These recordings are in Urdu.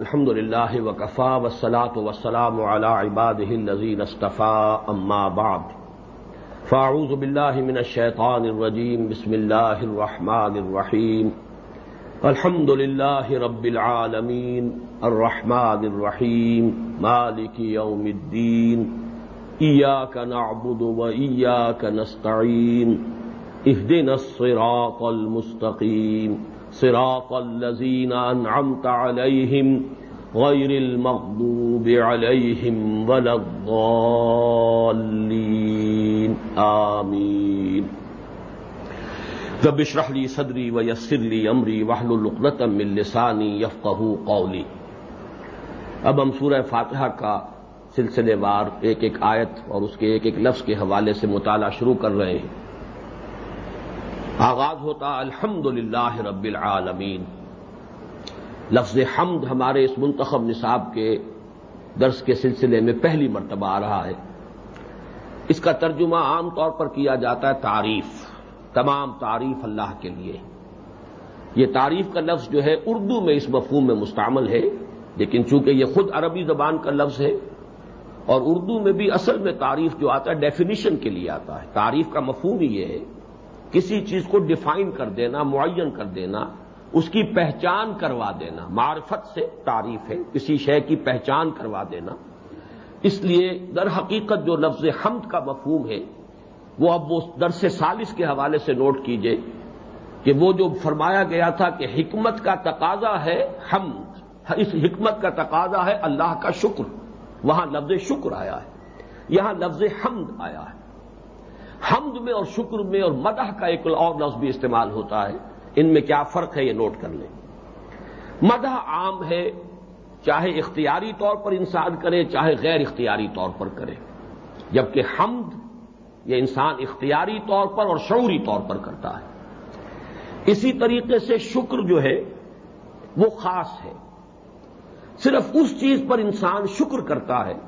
الحمد لله وكفى والصلاة والسلام على عباده الذين اصطفى أما بعد. فأعوذ بالله من الشيطان الرجيم بسم الله الرحمن الرحيم الحمد لله رب العالمين الرحمن الرحيم مالك يوم الدين إياك نعبد وإياك نستعين اهدنا الصراط المستقيم صراط الذين أنعمت عليهم غير المغضوب عليهم ولا الضالين. آمين. رب اشرح لي صدري ويسر لي أمري واحلل عقدة من لساني يفقهوا قولي. اب ہم سورہ فاتحہ کا سلسلے وار ایک ایک آیت اور اس کے ایک ایک لفظ کے حوالے سے مطالعہ شروع کر رہے ہیں۔ آغاز ہوتا الحمد للہ رب العالمین۔ لفظ حمد ہمارے اس منتخب نصاب کے درس کے سلسلے میں پہلی مرتبہ آ رہا ہے۔ اس کا ترجمہ عام طور پر کیا جاتا ہے تعریف، تمام تعریف اللہ کے لیے۔ یہ تعریف کا لفظ جو ہے اردو میں اس مفہوم میں مستعمل ہے، لیکن چونکہ یہ خود عربی زبان کا لفظ ہے، اور اردو میں بھی اصل میں تعریف جو آتا ہے ڈیفینیشن کے لیے آتا ہے۔ تعریف کا مفہوم ہی یہ ہے۔ کسی چیز کو ڈیفائن کر دینا، معین کر دینا، اس کی پہچان کروا دینا، معرفت سے تعریف ہے، کسی شے کی پہچان کروا دینا۔ اس لیے در حقیقت جو لفظ حمد کا مفہوم ہے، وہ اب وہ درس سالس کے حوالے سے نوٹ کیجیے کہ وہ جو فرمایا گیا تھا کہ حکمت کا تقاضا ہے حمد، اس حکمت کا تقاضا ہے اللہ کا شکر۔ وہاں لفظ شکر آیا ہے، یہاں لفظ حمد آیا ہے۔ حمد میں اور شکر میں اور مدح کا ایک اور لفظ بھی استعمال ہوتا ہے۔ ان میں کیا فرق ہے یہ نوٹ کر لیں۔ مدح عام ہے، چاہے اختیاری طور پر انسان کرے، چاہے غیر اختیاری طور پر کرے۔ جبکہ حمد یہ انسان اختیاری طور پر اور شعوری طور پر کرتا ہے۔ اسی طریقے سے شکر جو ہے، وہ خاص ہے۔ صرف اس چیز پر انسان شکر کرتا ہے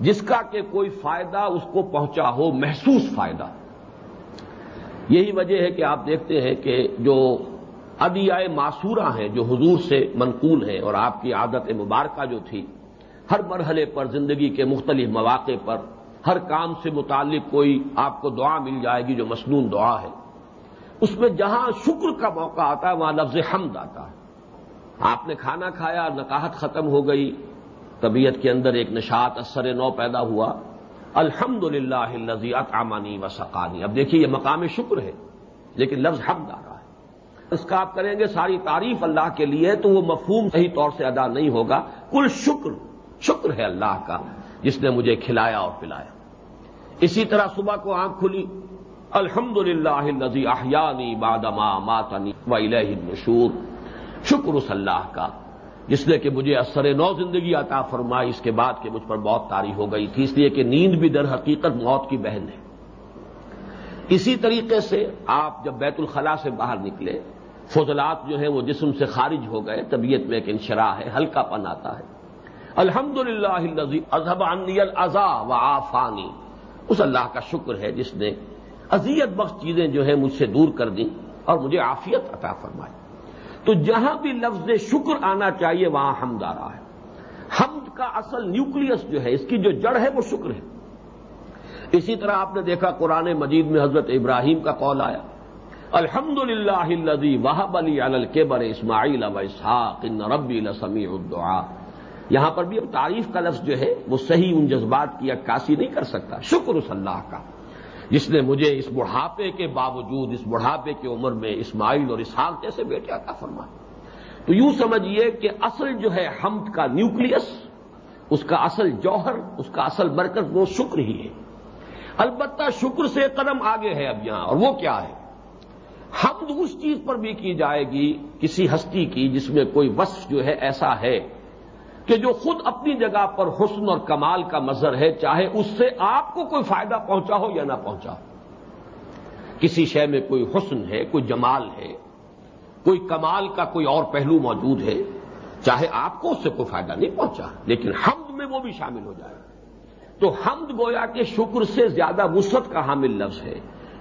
جس کا کہ کوئی فائدہ اس کو پہنچا ہو، محسوس فائدہ۔ یہی وجہ ہے کہ آپ دیکھتے ہیں کہ جو ادیائے معصورہ ہیں، جو حضور سے منقول ہیں اور آپ کی عادت مبارکہ جو تھی، ہر مرحلے پر، زندگی کے مختلف مواقع پر، ہر کام سے متعلق کوئی آپ کو دعا مل جائے گی جو مصنون دعا ہے۔ اس میں جہاں شکر کا موقع آتا ہے، وہاں لفظ حمد آتا ہے۔ آپ نے کھانا کھایا نکاہت ختم ہو گئی طبیعت کے اندر ایک نشاط اثر نو پیدا ہوا۔ الحمد للہ لذیعت آمانی و سقانی۔ اب دیکھیے یہ مقام شکر ہے، لیکن لفظ حمد آ رہا ہے۔ اس کا آپ کریں گے ساری تعریف اللہ کے لیے تو وہ مفہوم صحیح طور سے ادا نہیں ہوگا۔ کل شکر شکر ہے اللہ کا، جس نے مجھے کھلایا اور پلایا۔ اسی طرح صبح کو آنکھ کھلی۔ الحمد للہ لذی احیانی بادما ماتنی و الشور شکر اس اللہ کا۔ جس نے کہ مجھے اثر نو زندگی عطا فرمائی، اس کے بعد کہ مجھ پر بہت تاری ہو گئی تھی۔ اس لیے کہ نیند بھی در حقیقت موت کی بہن ہے۔ اسی طریقے سے آپ جب بیت الخلاء سے باہر نکلے، فضلات جو ہیں وہ جسم سے خارج ہو گئے، طبیعت میں ایک انشرا ہے، ہلکا پن آتا ہے۔ الحمد للہ اذہب الزا و آفانی اس اللہ کا شکر ہے جس نے اذیت بخش چیزیں جو ہیں مجھ سے دور کر دیں اور مجھے عافیت عطا فرمائی تو جہاں بھی لفظ شکر آنا چاہیے، وہاں حمد آ رہا ہے۔ حمد کا اصل نیوکلس جو ہے، اس کی جو جڑ ہے، وہ شکر ہے۔ اسی طرح آپ نے دیکھا قرآن مجید میں حضرت ابراہیم کا قول آیا۔ الحمد للہ وحب علی الکبر اسماعیل و اسحاق، ان ربی لسمی الدعا یہاں پر بھی اب تعریف کا لفظ جو ہے، وہ صحیح ان جذبات کی عکاسی نہیں کر سکتا۔ شکر اس اللہ کا۔ جس نے مجھے اس بڑھاپے کے باوجود، اس بڑھاپے کی عمر میں اسماعیل اور اسحاق جیسے بیٹے عطا فرمائے۔ تو یوں سمجھیے کہ اصل جو ہے حمد کا نیوکلس اس کا اصل جوہر، اس کا اصل برکت، وہ شکر ہی ہے۔ البتہ شکر سے قدم آگے ہے اب یہاں، اور وہ کیا ہے؟ حمد اس چیز پر بھی کی جائے گی، کسی ہستی کی، جس میں کوئی وصف جو ہے ایسا ہے۔ کہ جو خود اپنی جگہ پر حسن اور کمال کا مظہر ہے، چاہے اس سے آپ کو کوئی فائدہ پہنچا ہو یا نہ پہنچا ہو۔ کسی شے میں کوئی حسن ہے، کوئی جمال ہے، کوئی کمال کا کوئی اور پہلو موجود ہے، چاہے آپ کو اس سے کوئی فائدہ نہیں پہنچا، لیکن حمد میں وہ بھی شامل ہو جائے۔ تو حمد گویا کہ شکر سے زیادہ وسعت کا حامل لفظ ہے۔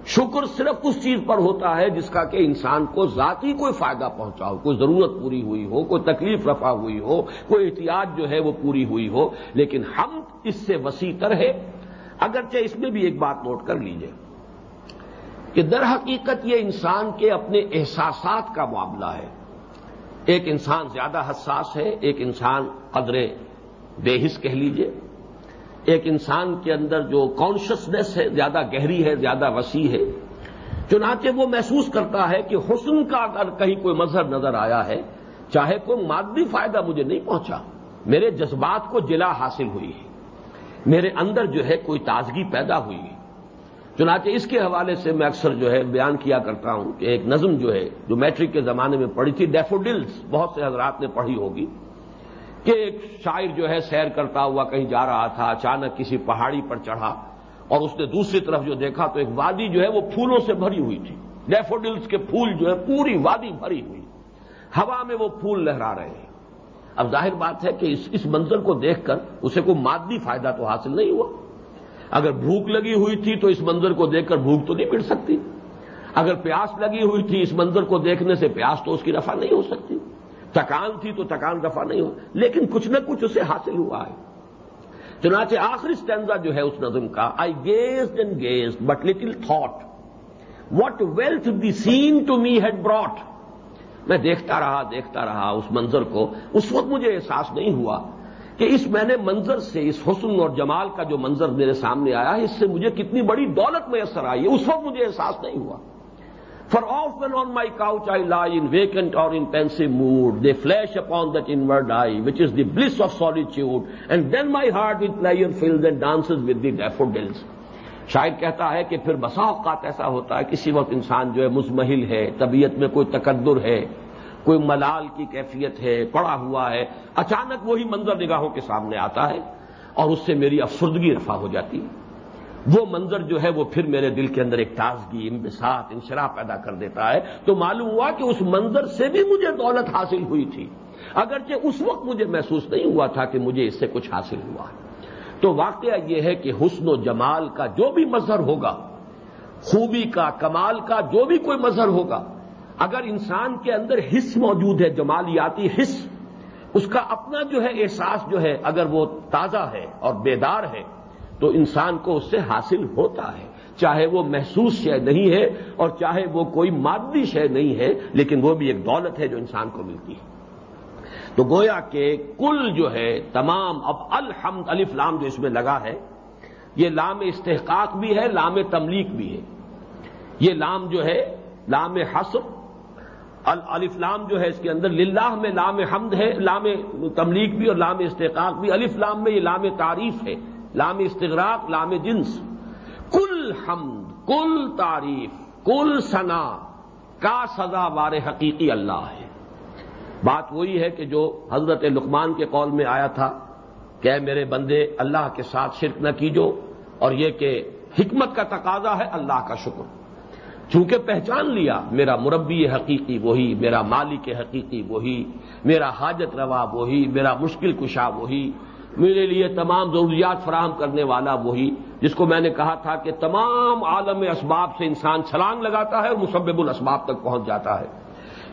شکر صرف اس چیز پر ہوتا ہے جس کا کہ انسان کو ذاتی کوئی فائدہ پہنچا ہو، کوئی ضرورت پوری ہوئی ہو، کوئی تکلیف رفع ہوئی ہو، کوئی احتیاط جو ہے وہ پوری ہوئی ہو، لیکن ہم اس سے وسیع تر ہے اگرچہ اس میں بھی ایک بات نوٹ کر لیجیے کہ در حقیقت یہ انسان کے اپنے احساسات کا معاملہ ہے۔ ایک انسان زیادہ حساس ہے، ایک انسان قدرے بے حص کہہ لیجیے۔ ایک انسان کے اندر جو کانشسنیس ہے، زیادہ گہری ہے، زیادہ وسیع ہے، چنانچہ وہ محسوس کرتا ہے کہ حسن کا اگر کہیں کوئی مظہر نظر آیا ہے، چاہے کوئی مادی فائدہ مجھے نہیں پہنچا، میرے جذبات کو جلا حاصل ہوئی ہے، میرے اندر جو ہے کوئی تازگی پیدا ہوئی ہے۔ چنانچہ اس کے حوالے سے میں اکثر جو ہے بیان کیا کرتا ہوں کہ ایک نظم جو ہے، جو میٹرک کے زمانے میں پڑھی تھی ڈیفوڈلز بہت سے حضرات نے پڑھی ہوگی۔ کہ ایک شاعر جو ہے سیر کرتا ہوا کہیں جا رہا تھا، اچانک کسی پہاڑی پر چڑھا اور اس نے دوسری طرف جو دیکھا تو ایک وادی جو ہے وہ پھولوں سے بھری ہوئی تھی۔ ڈیفوڈلز کے پھول جو ہے پوری وادی بھری ہوئی۔ ہوا میں وہ پھول لہرا رہے ہیں۔ اب ظاہر بات ہے کہ اس اس منظر کو دیکھ کر اسے کوئی مادی فائدہ تو حاصل نہیں ہوا۔ اگر بھوک لگی ہوئی تھی تو اس منظر کو دیکھ کر بھوک تو نہیں مٹ سکتی۔ اگر پیاس لگی ہوئی تھی اس منظر کو دیکھنے سے پیاس تو اس کی رفع نہیں ہو سکتی۔ تکان تھی تو تکان دفع نہیں ہو لیکن کچھ نہ کچھ اسے حاصل ہوا ہے۔ چنانچہ آخری اسٹینزا جو ہے اس نظم کا I gazed and gazed but little thought what wealth the scene to me had brought میں دیکھتا رہا دیکھتا رہا اس منظر کو۔ اس وقت مجھے احساس نہیں ہوا کہ اس میں نے منظر سے، اس حسن اور جمال کا جو منظر میرے سامنے آیا، اس سے مجھے کتنی بڑی دولت میسر آئی ہے۔ اس وقت مجھے احساس نہیں ہوا۔ For often on my couch I lie in vacant or in pensive mood. They flash upon that inward eye, which is the bliss of solitude. And then my heart with pleasure fills and dances with the daffodils. شاید کہتا ہے کہ پھر بسا اوقات ایسا ہوتا ہے کسی وقت انسان جو ہے مزمحل ہے طبیعت میں کوئی تقدر ہے کوئی ملال کی کیفیت ہے پڑا ہوا ہے اچانک وہی منظر نگاہوں کے سامنے آتا ہے اور اس سے میری افسردگی رفع ہو جاتی ہے وہ منظر جو ہے وہ پھر میرے دل کے اندر ایک تازگی امبساط انشرا پیدا کر دیتا ہے۔ تو معلوم ہوا کہ اس منظر سے بھی مجھے دولت حاصل ہوئی تھی۔ اگرچہ اس وقت مجھے محسوس نہیں ہوا تھا کہ مجھے اس سے کچھ حاصل ہوا۔ تو واقعہ یہ ہے کہ حسن و جمال کا جو بھی مظہر ہوگا، خوبی کا، کمال کا جو بھی کوئی مظہر ہوگا، اگر انسان کے اندر حص موجود ہے، جمالیاتی حص اس کا اپنا جو ہے احساس جو ہے، اگر وہ تازہ ہے اور بیدار ہے تو انسان کو اس سے حاصل ہوتا ہے۔ چاہے وہ محسوس شے نہیں ہے اور چاہے وہ کوئی مادی شے نہیں ہے، لیکن وہ بھی ایک دولت ہے جو انسان کو ملتی ہے۔ تو گویا کہ کل جو ہے، تمام اب الحمد الف لام جو اس میں لگا ہے، یہ لام استحقاق بھی ہے، لام تملیک بھی ہے۔ یہ لام جو ہے، لام حسب الف لام جو ہے، اس کے اندر للہ میں لام حمد ہے، لام تملیک بھی اور لام استحقاق بھی۔ الف لام میں یہ لام تعریف ہے۔ لام استغراق، لام جنس۔ کل حمد، کل تعریف، کل ثنا، کا سزا وار حقیقی اللہ ہے۔ بات وہی ہے کہ جو حضرت لقمان کے قول میں آیا تھا کہ میرے بندے، اللہ کے ساتھ شرک نہ کیجو اور یہ کہ حکمت کا تقاضا ہے اللہ کا شکر۔ چونکہ پہچان لیا، میرا مربی حقیقی وہی، میرا مالک حقیقی وہی، میرا حاجت روا وہی، میرا مشکل کشا وہی۔ میرے لیے تمام ضروریات فراہم کرنے والا وہی جس کو میں نے کہا تھا کہ تمام عالم اسباب سے انسان چھلانگ لگاتا ہے اور مسبب الاسباب تک پہنچ جاتا ہے۔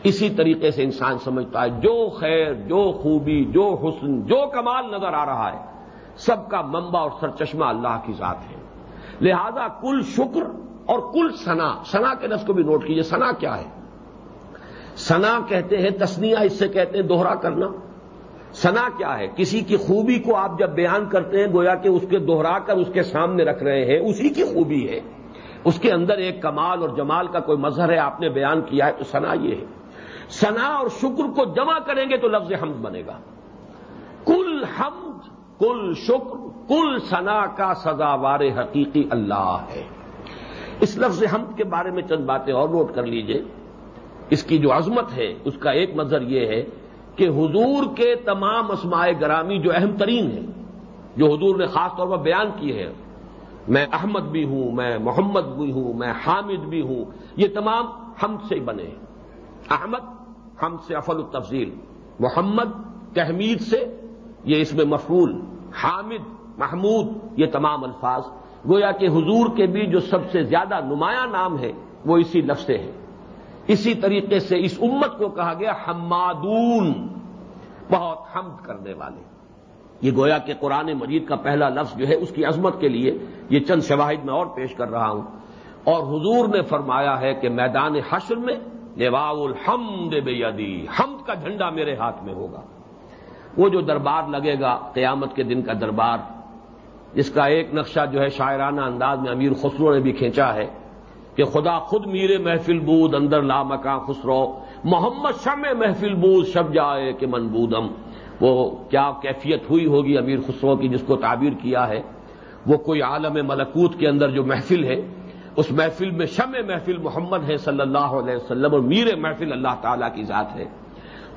اسی طریقے سے انسان سمجھتا ہے، جو خیر، جو خوبی، جو حسن، جو کمال نظر آ رہا ہے، سب کا منبع اور سرچشمہ اللہ کی ذات ہے۔ لہذا کل شکر اور کل سنا سنا کے نس کو بھی نوٹ کیجیے سنا کیا ہے؟ سنا کہتے ہیں تسنیا اس سے کہتے ہیں دوہرا کرنا۔ سنا کیا ہے؟ کسی کی خوبی کو آپ جب بیان کرتے ہیں، گویا کہ اس کے دوہرا کر اس کے سامنے رکھ رہے ہیں، اسی کی خوبی ہے۔ اس کے اندر ایک کمال اور جمال کا کوئی مظہر ہے، آپ نے بیان کیا ہے، تو سنا یہ ہے۔ سنا اور شکر کو جمع کریں گے تو لفظ حمد بنے گا۔ کل حمد، کل شکر، کل سنا کا سزاوار حقیقی اللہ ہے۔ اس لفظ حمد کے بارے میں چند باتیں اور نوٹ کر لیجیے۔ اس کی جو عظمت ہے، اس کا ایک مظہر یہ ہے کہ حضور کے تمام اسماء گرامی جو اہم ترین ہیں، جو حضور نے خاص طور پر بیان کی ہے میں احمد بھی ہوں، میں محمد بھی ہوں، میں حامد بھی ہوں، یہ تمام ہم سے بنے ہیں۔ احمد ہم سے افل التفضیل، محمد تحمید سے یہ اس میں مفول حامد محمود یہ تمام الفاظ۔ گویا کہ حضور کے بھی جو سب سے زیادہ نمایاں نام ہے وہ اسی لفظ سے ہے اسی طریقے سے اس امت کو کہا گیا حمادون، بہت حمد کرنے والے۔ یہ گویا کہ قرآن مجید کا پہلا لفظ جو ہے اس کی عظمت کے لیے یہ چند شواہد میں اور پیش کر رہا ہوں۔ اور حضور نے فرمایا ہے کہ میدان حشر میں لوا الحمد بیدی، حمد کا جھنڈا میرے ہاتھ میں ہوگا۔ وہ جو دربار لگے گا قیامت کے دن کا دربار، جس کا ایک نقشہ جو ہے شاعرانہ انداز میں امیر خسرو نے بھی کھینچا ہے کہ خدا خود میرے محفل بود، اندر لا مکان خسرو۔ محمد شم محفل بود، شب جائے کہ منبودم وہ کیا کیفیت ہوئی ہوگی امیر خسرو کی جس کو تعبیر کیا ہے؟ وہ کوئی عالم ملکوت کے اندر جو محفل ہے، اس محفل میں شم محفل محمد ہے صلی اللہ علیہ وسلم اور میر محفل اللہ تعالی کی ذات ہے۔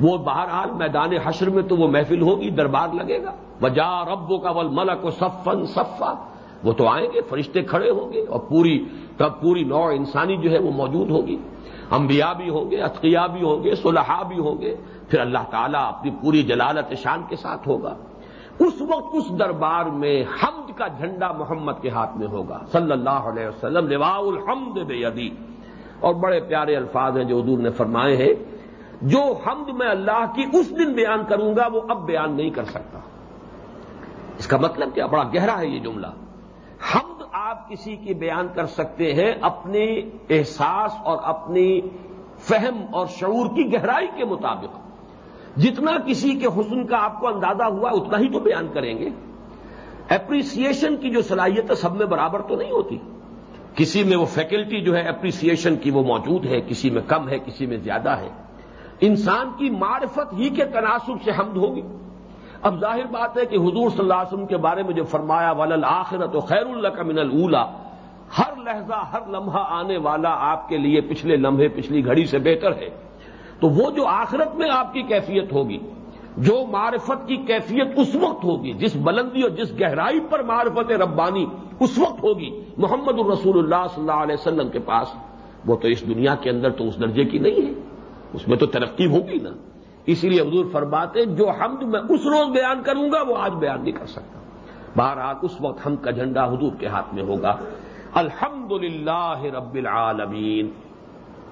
وہ بہرحال میدان حشر میں تو وہ محفل ہوگی، دربار لگے گا۔ وجا ربو کا ول ملک و صفن صفا۔ وہ تو آئیں گے، فرشتے کھڑے ہوں گے اور پوری تب پوری نو انسانی جو ہے وہ موجود ہوگی۔ انبیاء بھی ہوں گے اتقیا بھی ہوں گے، صلحاء بھی ہوں گے۔ پھر اللہ تعالیٰ اپنی پوری جلالت شان کے ساتھ ہوگا۔ اس وقت اس دربار میں حمد کا جھنڈا محمد کے ہاتھ میں ہوگا۔ صلی اللہ علیہ وسلم لوا الحمد بے اور بڑے پیارے الفاظ ہیں جو حضور نے فرمائے ہیں۔ جو حمد میں اللہ کی اس دن بیان کروں گا، وہ اب بیان نہیں کر سکتا۔ اس کا مطلب کیا؟ بڑا گہرا ہے یہ جملہ۔ حمد آپ کسی کی بیان کر سکتے ہیں اپنے احساس اور اپنی فہم اور شعور کی گہرائی کے مطابق۔ جتنا کسی کے حسن کا آپ کو اندازہ ہوا اتنا ہی تو بیان کریں گے۔ اپریسیشن کی جو صلاحیت ہے سب میں برابر تو نہیں ہوتی۔ کسی میں وہ فیکلٹی جو ہے اپریسیشن کی وہ موجود ہے، کسی میں کم ہے، کسی میں زیادہ ہے۔ انسان کی معرفت ہی کے تناسب سے حمد ہوگی۔ اب ظاہر بات ہے کہ حضور صلی اللہ علیہ وسلم کے بارے میں جو فرمایا ولل آخرت و خیر اللہ کا من الا ہر لہجہ، ہر لمحہ آنے والا آپ کے لیے پچھلے لمحے، پچھلی گھڑی سے بہتر ہے۔ تو وہ جو آخرت میں آپ کی کیفیت ہوگی، جو معرفت کی کیفیت اس وقت ہوگی، جس بلندی اور جس گہرائی پر معرفت ربانی اس وقت ہوگی محمد الرسول اللہ صلی اللہ علیہ وسلم کے پاس، وہ تو اس دنیا کے اندر تو اس درجے کی نہیں ہے۔ اس میں تو ترقی ہوگی نا۔ اسی لیے حضور فرماتے جو حمد میں اس روز بیان کروں گا، وہ آج بیان نہیں کر سکتا۔ بہرحال اس وقت ہم کا جھنڈا حضور کے ہاتھ میں ہوگا۔ الحمد رب العالمین۔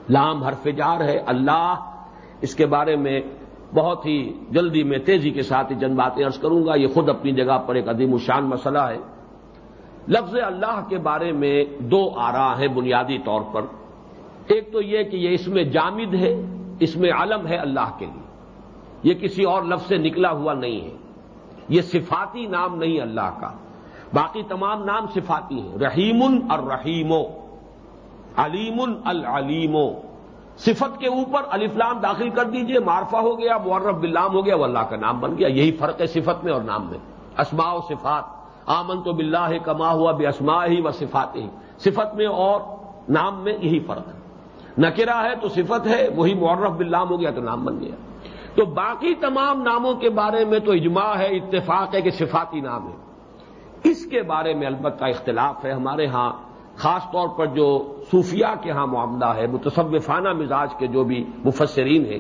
لام حرف جار ہے۔ اللہ، اس کے بارے میں بہت ہی جلدی میں تیزی کے ساتھ چند باتیں عرض کروں گا۔ یہ خود اپنی جگہ پر ایک عظیم الشان مسئلہ ہے۔ لفظ اللہ کے بارے میں دو آرا ہیں بنیادی طور پر۔ ایک تو یہ کہ یہ اس میں جامد ہے، اس میں علم ہے اللہ کے لیے۔ یہ کسی اور لفظ سے نکلا ہوا نہیں ہے۔ یہ صفاتی نام نہیں اللہ کا۔ باقی تمام نام صفاتی ہیں۔ رحیم الرحیمو علیم العلیمو۔ صفت کے اوپر الفلام داخل کر دیجیے، معرفہ ہو گیا معرف بلام ہو گیا وہ اللہ کا نام بن گیا۔ یہی فرق ہے صفت میں اور نام میں۔ اسماء و صفات۔ آمن تو بلّہ کما ہوا بے اسما ہی و صفات ہی صفت میں اور نام میں یہی فرق ہے۔ نکرا ہے تو صفت ہے، وہی معرف بلام ہو گیا تو نام بن گیا۔ تو باقی تمام ناموں کے بارے میں تو اجماع ہے، اتفاق ہے کہ صفاتی نام ہے۔ اس کے بارے میں البتہ اختلاف ہے ہمارے ہاں خاص طور پر جو صوفیہ کے ہاں معاملہ ہے، متصوفانہ مزاج کے جو بھی مفسرین ہیں،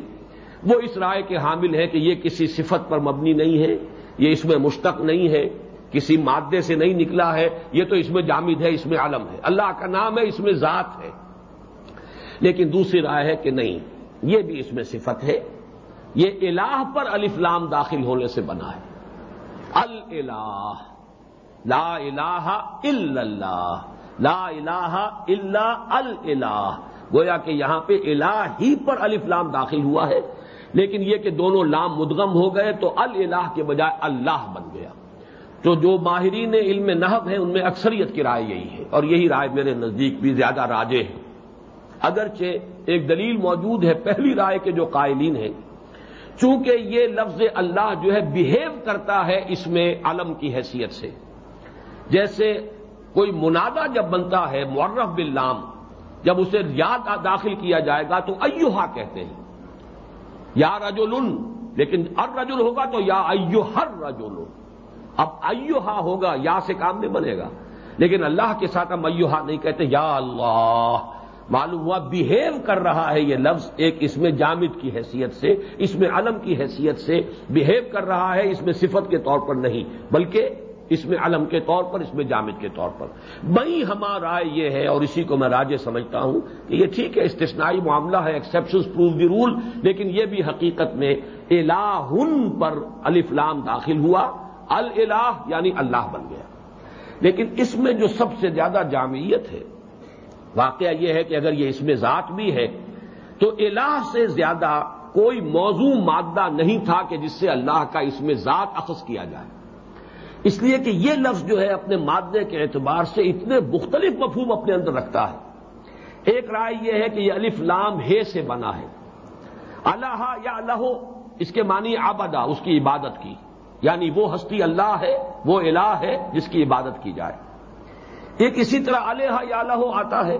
وہ اس رائے کے حامل ہے کہ یہ کسی صفت پر مبنی نہیں ہے، یہ اس میں مشتق نہیں ہے، کسی مادے سے نہیں نکلا ہے، یہ تو اس میں جامد ہے، اس میں عالم ہے۔ اللہ کا نام ہے، اس میں ذات ہے۔ لیکن دوسری رائے ہے کہ نہیں، یہ بھی اس میں صفت ہے۔ یہ الہ پر الفلام داخل ہونے سے بنا ہے۔ الہ لا الہ الا اللہ۔ لا الہ الا الہ گویا کہ یہاں پہ الہ ہی پر الفلام داخل ہوا ہے۔ لیکن یہ کہ دونوں لام مدغم ہو گئے تو الہ کے بجائے اللہ بن گیا۔ تو جو ماہرین علم نحب ہیں، ان میں اکثریت کی رائے یہی ہے۔ اور یہی رائے میرے نزدیک بھی زیادہ راجے ہے۔ اگرچہ ایک دلیل موجود ہے پہلی رائے کے جو قائلین ہیں چونکہ یہ لفظ اللہ جو ہے بہیو کرتا ہے اس میں علم کی حیثیت سے۔ جیسے کوئی منادا جب بنتا ہے معرف باللام، جب اسے یاد داخل کیا جائے گا تو ایوہا کہتے ہیں۔ یا رجل لیکن ار رجل ہوگا تو یا ایو ہر رجل۔ اب ایوہا ہوگا، یا سے کام نہیں بنے گا۔ لیکن اللہ کے ساتھ ہم ایوہا نہیں کہتے، یا اللہ۔ معلوم ہوا بہیو کر رہا ہے یہ لفظ ایک اس میں جامد کی حیثیت سے، اس میں علم کی حیثیت سے بہیو کر رہا ہے، اس میں صفت کے طور پر نہیں، بلکہ اس میں علم کے طور پر، اس میں جامد کے طور پر۔ بئی ہمارا رائے یہ ہے اور اسی کو میں راجے سمجھتا ہوں کہ یہ ٹھیک ہے، استثنائی معاملہ ہے ایکسپشن پروف دی رول لیکن یہ بھی حقیقت میں الہن پر الفلام داخل ہوا۔ الہ یعنی اللہ بن گیا۔ لیکن اس میں جو سب سے زیادہ جامعیت ہے واقعہ یہ ہے کہ اگر یہ اس میں ذات بھی ہے تو الہ سے زیادہ کوئی موضوع مادہ نہیں تھا کہ جس سے اللہ کا اس میں ذات اخذ کیا جائے۔ اس لیے کہ یہ لفظ جو ہے اپنے مادے کے اعتبار سے اتنے مختلف مفہوم اپنے اندر رکھتا ہے۔ ایک رائے یہ ہے کہ یہ الف لام ہے سے بنا ہے۔ اللہ یا اللہ اس کے معنی آبادا اس کی عبادت کی۔ یعنی وہ ہستی اللہ ہے، وہ الہ ہے جس کی عبادت کی جائے۔ ایک اسی طرح الہ یا اللہ آتا ہے،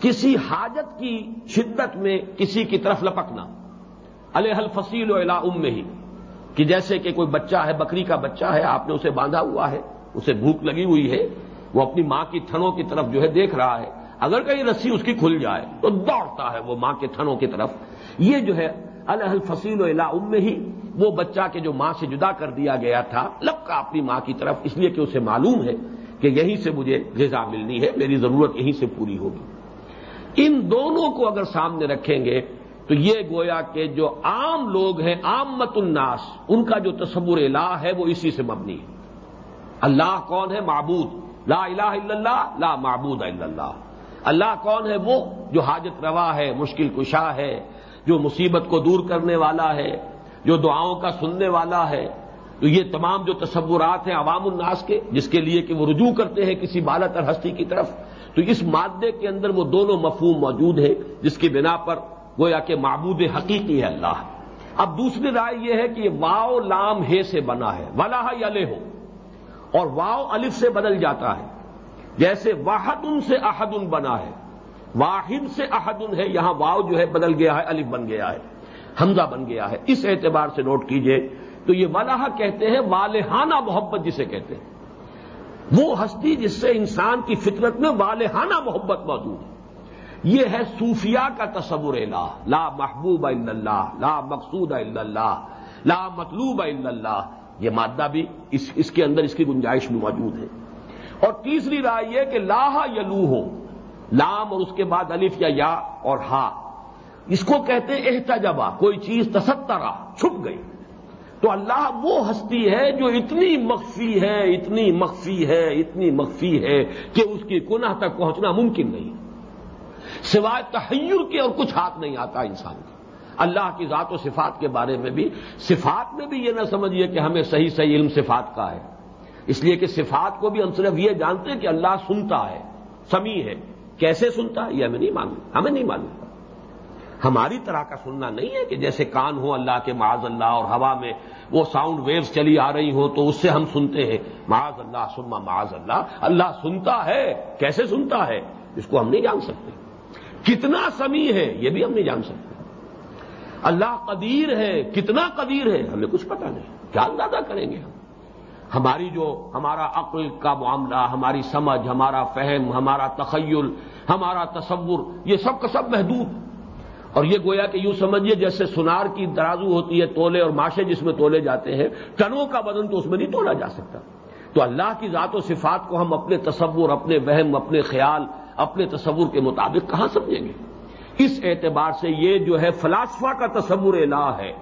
کسی حاجت کی شدت میں کسی کی طرف لپکنا۔ الہ الفصیل و الا ام میں ہی کہ جیسے کہ کوئی بچہ ہے، بکری کا بچہ ہے، آپ نے اسے باندھا ہوا ہے، اسے بھوک لگی ہوئی ہے، وہ اپنی ماں کی تھنوں کی طرف جو ہے دیکھ رہا ہے۔ اگر کہیں رسی اس کی کھل جائے تو دوڑتا ہے وہ ماں کے تھنوں کی طرف۔ یہ جو ہے الہ الفصیل و الا ام میں ہی وہ بچہ کے جو ماں سے جدا کر دیا گیا تھا، لب کا اپنی ماں کی طرف، اس لیے کہ اسے معلوم ہے۔ کہ یہیں سے مجھے غذا ملنی ہے، میری ضرورت یہیں سے پوری ہوگی۔ ان دونوں کو اگر سامنے رکھیں گے، تو یہ گویا کہ جو عام لوگ ہیں عام مت الناس، ان کا جو تصور الہ ہے، وہ اسی سے مبنی ہے۔ اللہ کون ہے؟ معبود۔ لا الہ الا اللہ، لا معبود الا اللہ۔ اللہ کون ہے؟ وہ جو حاجت روا ہے، مشکل کشا ہے، جو مصیبت کو دور کرنے والا ہے، جو دعاؤں کا سننے والا ہے۔ تو یہ تمام جو تصورات ہیں عوام الناس کے، جس کے لیے کہ وہ رجوع کرتے ہیں کسی بالا تر ہستی کی طرف، تو اس مادے کے اندر وہ دونوں مفہوم موجود ہیں، جس کی بنا پر گویا کہ معبود حقیقی ہے اللہ۔ اب دوسری رائے یہ ہے کہ یہ واؤ لام ہے سے بنا ہے، ولا یا ہو، اور واؤ الف سے بدل جاتا ہے۔ جیسے واحد ان سے احد ان بنا ہے، واحد سے احد ان ہے، یہاں واؤ جو ہے بدل گیا ہے، الف بن گیا ہے، حمزہ بن گیا ہے۔ اس اعتبار سے نوٹ کیجیے تو یہ ولاح کہتے ہیں، والہانہ محبت جسے کہتے ہیں۔ وہ ہستی جس سے انسان کی فطرت میں والہانہ محبت موجود ہے۔ یہ ہے صوفیہ کا تصور الہ۔ لا محبوب الا اللہ، لا مقصود الا اللہ، لا مطلوب الا اللہ۔ یہ مادہ بھی اس اس کے اندر اس کی گنجائش میں موجود ہے۔ اور تیسری رائے یہ کہ لاہ یلو ہو لام اور اس کے بعد الف یا یا اور ہا۔ اس کو کہتے ہیں احتجبا کوئی چیز تصرا چھپ گئی۔ تو اللہ وہ ہستی ہے جو اتنی مخفی ہے، اتنی مخفی ہے، اتنی مخفی ہے کہ اس کی کنہ تک پہنچنا ممکن نہیں۔ سوائے تحیر کے اور کچھ ہاتھ نہیں آتا انسان کا۔ اللہ کی ذات و صفات کے بارے میں بھی، صفات میں بھی یہ نہ سمجھیے کہ ہمیں صحیح صحیح علم صفات کا ہے۔ اس لیے کہ صفات کو بھی ہم صرف یہ جانتے ہیں کہ اللہ سنتا ہے سمی ہے۔ کیسے سنتا ہے؟ یہ ہمیں نہیں معلوم، ہمیں نہیں معلوم۔ ہماری طرح کا سننا نہیں ہے کہ جیسے کان ہو اللہ کے معاذ اللہ اور ہوا میں وہ ساؤنڈ ویوز چلی آ رہی ہو تو اس سے ہم سنتے ہیں، معاذ اللہ سنما معاذ اللہ۔ اللہ سنتا ہے، کیسے سنتا ہے؟ اس کو ہم نہیں جان سکتے۔ کتنا سمی ہے، یہ بھی ہم نہیں جان سکتے۔ اللہ قدیر ہے، کتنا قدیر ہے، ہمیں کچھ پتا نہیں۔ کیا اندازہ کریں گے ہم؟ ہماری جو، ہمارا عقل کا معاملہ، ہماری سمجھ، ہمارا فہم، ہمارا تخیل، ہمارا تصور، یہ سب کا سب محدود۔ اور یہ گویا کہ یوں سمجھیے جیسے سنار کی درازو ہوتی ہے تولے اور ماشے جس میں تولے جاتے ہیں، ٹنوں کا بدن تو اس میں نہیں تولا جا سکتا۔ تو اللہ کی ذات و صفات کو ہم اپنے تصور، اپنے وہم، اپنے خیال، اپنے تصور کے مطابق کہاں سمجھیں گے؟ اس اعتبار سے یہ جو ہے فلاسفہ کا تصور الہ ہے،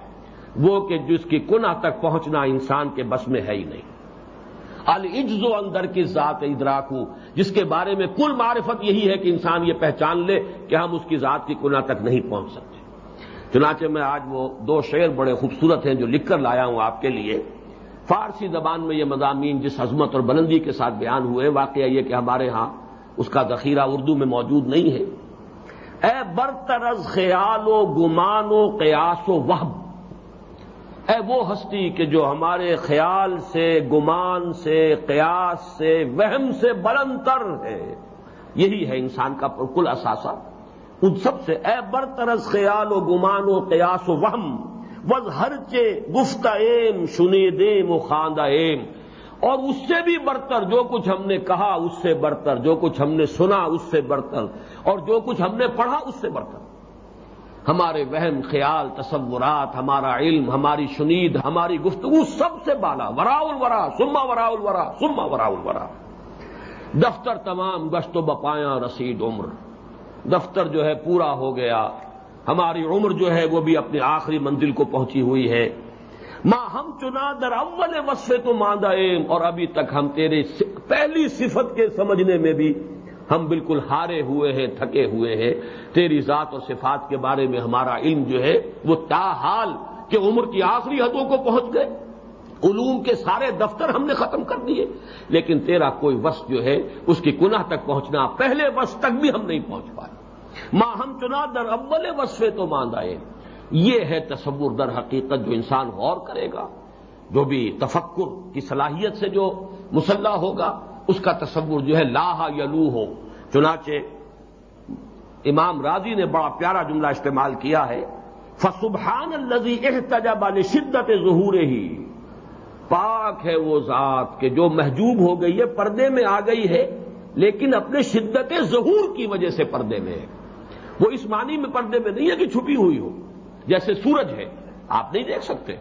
وہ کہ جس کی کنہ تک پہنچنا انسان کے بس میں ہے ہی نہیں۔ الجز و اندر کی ذات ادراکو جس کے بارے میں کل معرفت یہی ہے کہ انسان یہ پہچان لے کہ ہم اس کی ذات کی کنہ تک نہیں پہنچ سکتے۔ چنانچہ میں آج وہ دو شعر بڑے خوبصورت ہیں جو لکھ کر لایا ہوں آپ کے لیے۔ فارسی زبان میں یہ مضامین جس عظمت اور بلندی کے ساتھ بیان ہوئے، واقعہ یہ کہ ہمارے ہاں اس کا ذخیرہ اردو میں موجود نہیں ہے۔ اے برطرز خیال و گمان و قیاس و وہب۔ اے وہ ہستی کہ جو ہمارے خیال سے، گمان سے، قیاس سے، وہم سے بلند تر ہے۔ یہی ہے انسان کا کل اثاثہ۔ ان سب سے اے برطرز خیال و گمان و قیاس و وہم۔ وز ہر چے گفت ایم شنی دیم و خاندہ ایم اور اس سے بھی برتر جو کچھ ہم نے کہا، اس سے برتر۔ جو کچھ ہم نے سنا، اس سے برتر۔ اور جو کچھ ہم نے پڑھا، اس سے برتر۔ ہمارے وہم، خیال، تصورات، ہمارا علم، ہماری شنید، ہماری گفتگو سب سے بالا۔ ورا الورا سما ورا الورا سما ورا الورا۔ دفتر تمام گشت و بپایا رسید عمر۔ دفتر جو ہے پورا ہو گیا۔ ہماری عمر جو ہے وہ بھی اپنی آخری منزل کو پہنچی ہوئی ہے۔ ماں ہم چنا در اول وصفے تو ماندہ اور ابھی تک ہم تیرے پہلی صفت کے سمجھنے میں بھی ہم بالکل ہارے ہوئے ہیں، تھکے ہوئے ہیں۔ تیری ذات اور صفات کے بارے میں ہمارا علم جو ہے، وہ تاحال کہ عمر کی آخری حدوں کو پہنچ گئے۔ علوم کے سارے دفتر ہم نے ختم کر دیے۔ لیکن تیرا کوئی وس جو ہے، اس کی کنہ تک پہنچنا پہلے وس تک بھی ہم نہیں پہنچ پائے۔ ماں، ہم چنا در اول وصفے تو ماند آئے۔ یہ ہے تصور در حقیقت جو انسان غور کرے گا۔ جو بھی تفکر کی صلاحیت سے جو مسلح ہوگا اس کا تصور جو ہے لاہ یا لو ہو۔ چنانچہ امام راضی نے بڑا پیارا جملہ استعمال کیا ہے۔ فسبحان الزی احتجاب شدت ظہور ہی پاک ہے وہ ذات کہ جو محجوب ہو گئی ہے، پردے میں آ گئی ہے، لیکن اپنے شدت ظہور کی وجہ سے پردے میں ہے۔ وہ اس معنی میں پردے میں نہیں ہے کہ چھپی ہوئی ہو، جیسے سورج ہے۔ آپ نہیں دیکھ سکتے۔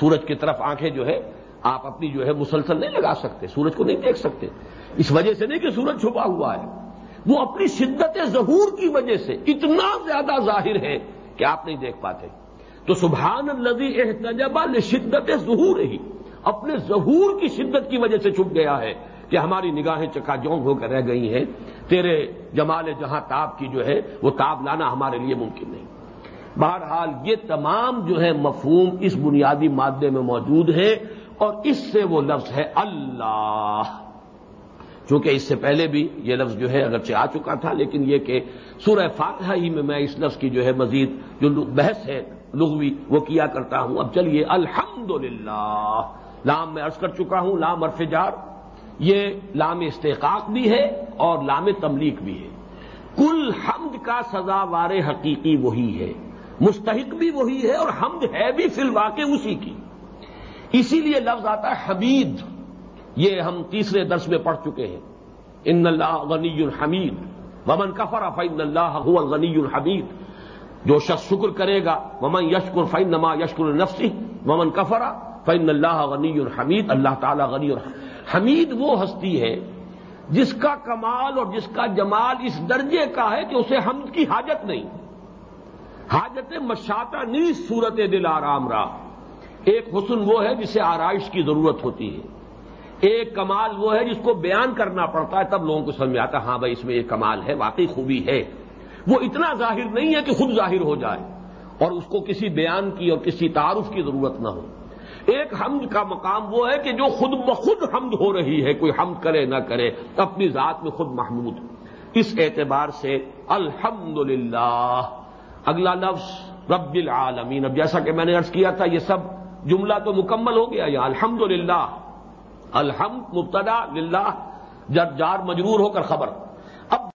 سورج کی طرف آنکھیں جو ہے آپ اپنی جو ہے مسلسل نہیں لگا سکتے، سورج کو نہیں دیکھ سکتے۔ اس وجہ سے نہیں کہ سورج چھپا ہوا ہے۔ وہ اپنی شدت ظہور کی وجہ سے اتنا زیادہ ظاہر ہے کہ آپ نہیں دیکھ پاتے۔ تو سبحان الذي احتجب شدت ظہور ہی۔ اپنے ظہور کی شدت کی وجہ سے چھپ گیا ہے کہ ہماری نگاہیں چکا جونگ ہو کر رہ گئی ہیں۔ تیرے جمال جہاں تاب کی جو ہے، وہ تاب لانا ہمارے لیے ممکن نہیں۔ بہرحال یہ تمام جو ہے مفہوم اس بنیادی مادے میں موجود ہے اور اس سے وہ لفظ ہے اللہ۔ چونکہ اس سے پہلے بھی یہ لفظ جو ہے اگرچہ آ چکا تھا، لیکن یہ کہ سورہ فاتحہ ہی میں میں اس لفظ کی جو ہے مزید جو بحث ہے لغوی، وہ کیا کرتا ہوں۔ اب چلیے الحمد لام میں عرض کر چکا ہوں، لام ارفجار یہ لام استحقاق بھی ہے اور لام تملیک بھی ہے۔ کل حمد کا سزاوار حقیقی وہی ہے۔ مستحق بھی وہی ہے اور حمد ہے بھی فی الواقع اسی کی۔ اسی لیے لفظ آتا ہے حمید۔ یہ ہم تیسرے درس میں پڑھ چکے ہیں۔ ان اللہ غنی الحمید ومن کفر فن اللہ غنی الحمید۔ جو شخص شکر کرے گا، ومن یشکر فین نما یشکر النفسی ومن کفرا فن اللہ غنی الحمید اللہ تعالیٰ غنی حمید وہ ہستی ہے جس کا کمال اور جس کا جمال اس درجے کا ہے کہ اسے حمد کی حاجت نہیں۔ حاجت مشاطہ نیس صورت دل آرام راہ۔ ایک حسن وہ ہے جسے آرائش کی ضرورت ہوتی ہے۔ ایک کمال وہ ہے جس کو بیان کرنا پڑتا ہے تب لوگوں کو سمجھ آتا ہے ہاں بھائی اس میں ایک کمال ہے، واقعی خوبی ہے۔ وہ اتنا ظاہر نہیں ہے کہ خود ظاہر ہو جائے اور اس کو کسی بیان کی اور کسی تعارف کی ضرورت نہ ہو۔ ایک حمد کا مقام وہ ہے کہ جو خود بخود حمد ہو رہی ہے، کوئی حمد کرے نہ کرے، اپنی ذات میں خود محمود۔ اس اعتبار سے الحمد اگلا لفظ رب العالمین۔ اب جیسا کہ میں نے ارض کیا تھا، یہ سب جملہ تو مکمل ہو گیا یا الحمد للہ الحمد مبتدا للہ جب جار مجرور ہو کر خبر۔